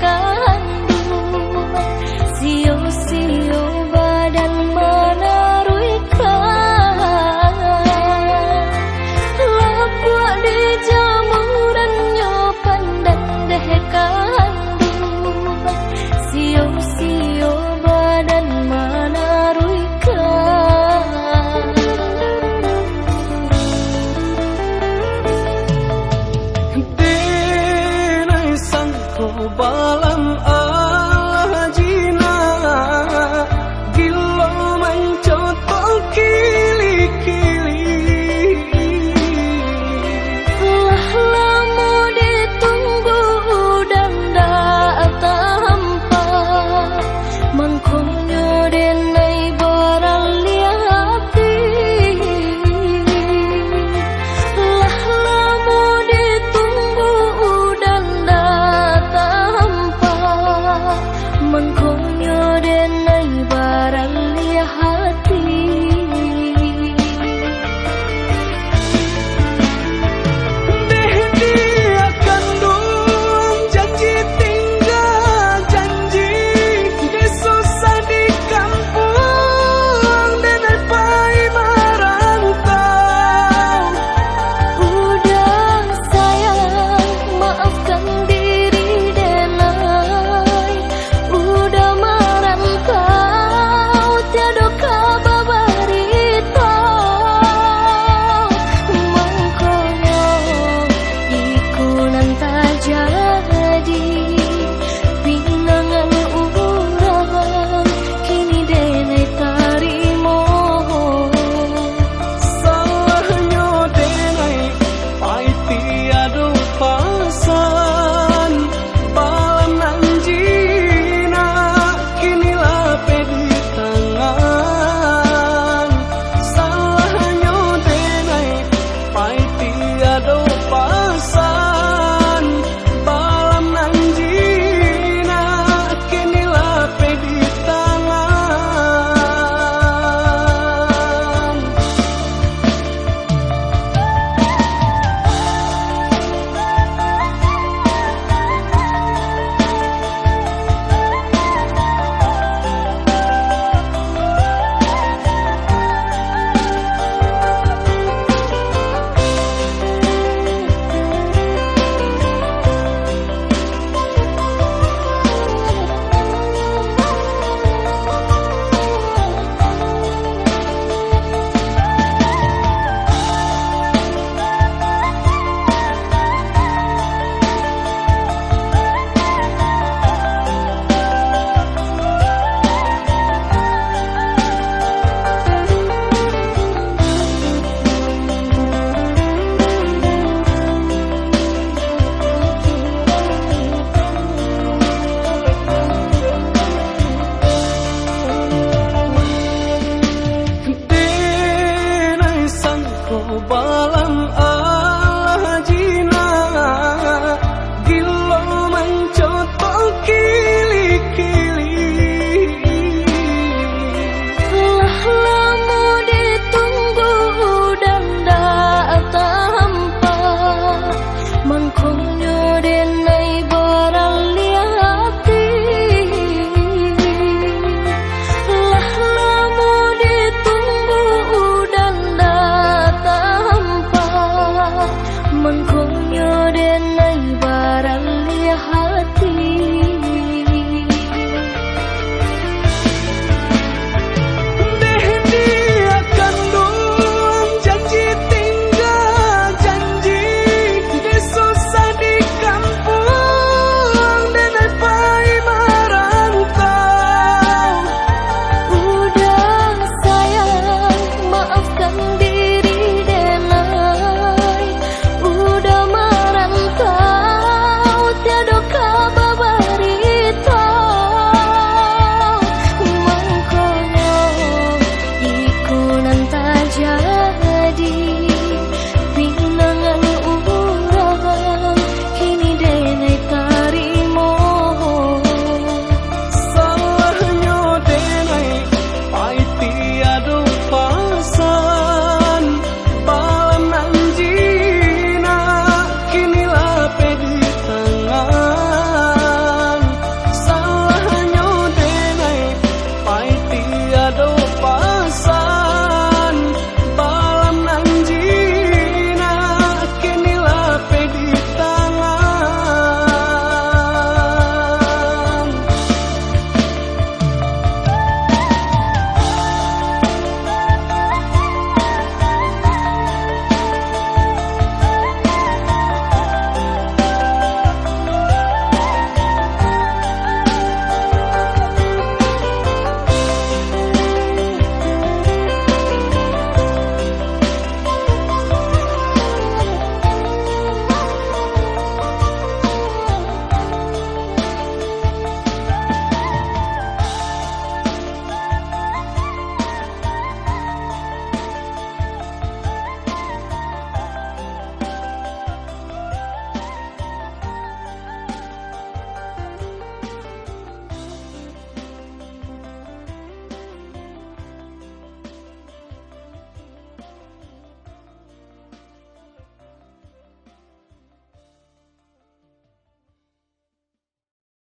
kau